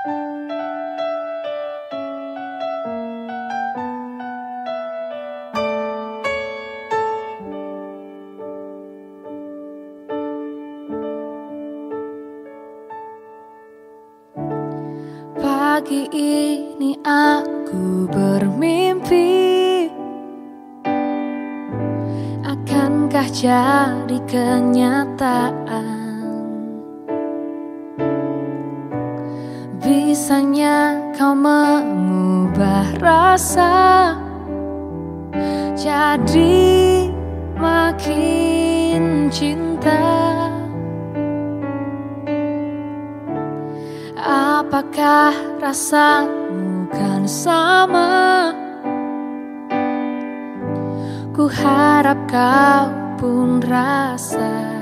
Pagi ini aku bermimpi Akankah jadi kenyataan Bisanya kau mengubah rasa Jadi makin cinta Apakah rasamu kan sama? Ku harap kau pun rasa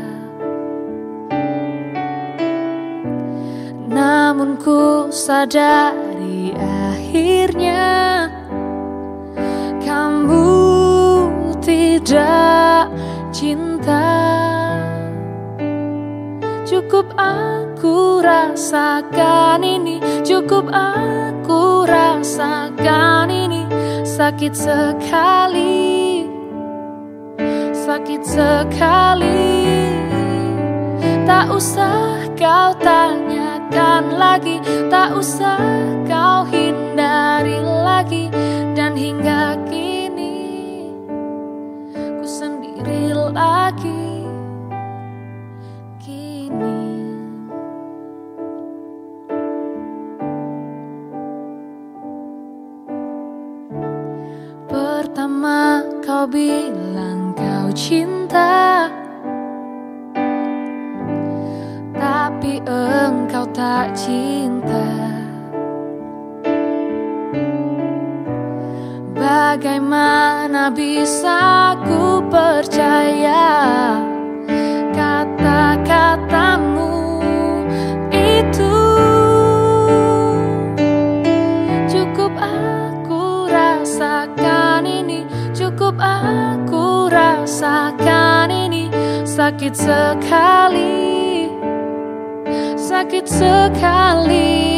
Namun ku sadari akhirnya Kamu tidak cinta. Cukup aku rasakan ini Cukup aku rasakan ini. Sakit sekali Sakit sekali. Tak usah kau tanyakan lagi Tak usah kau hindari lagi. Dan hingga kini Ku sendiri lagi. Pertama kau bilang kau cinta. Tapi tak cinta. Bagaimana bisa ku percaya Kata-katamu itu? Cukup aku rasakan ini Cukup aku rasakan ini Sakit sekali Sakit sekali.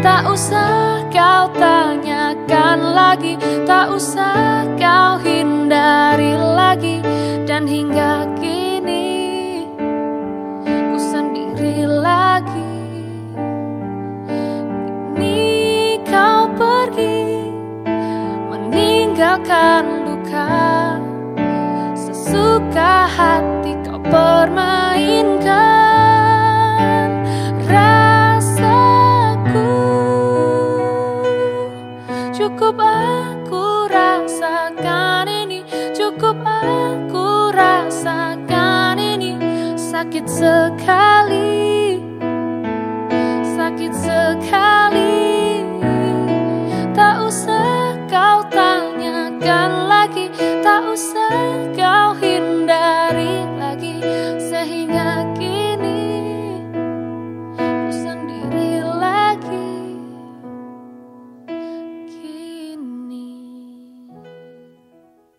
Tak usah kau tanyakan lagi Tak usah kau hindari lagi. Dan hingga kini Ku sendiri lagi. Kini kau pergi Meninggalkan luka Sesuka hati kau permainkan Cukup aku rasakan ini. Cukup aku rasakan ini. Sakit sekali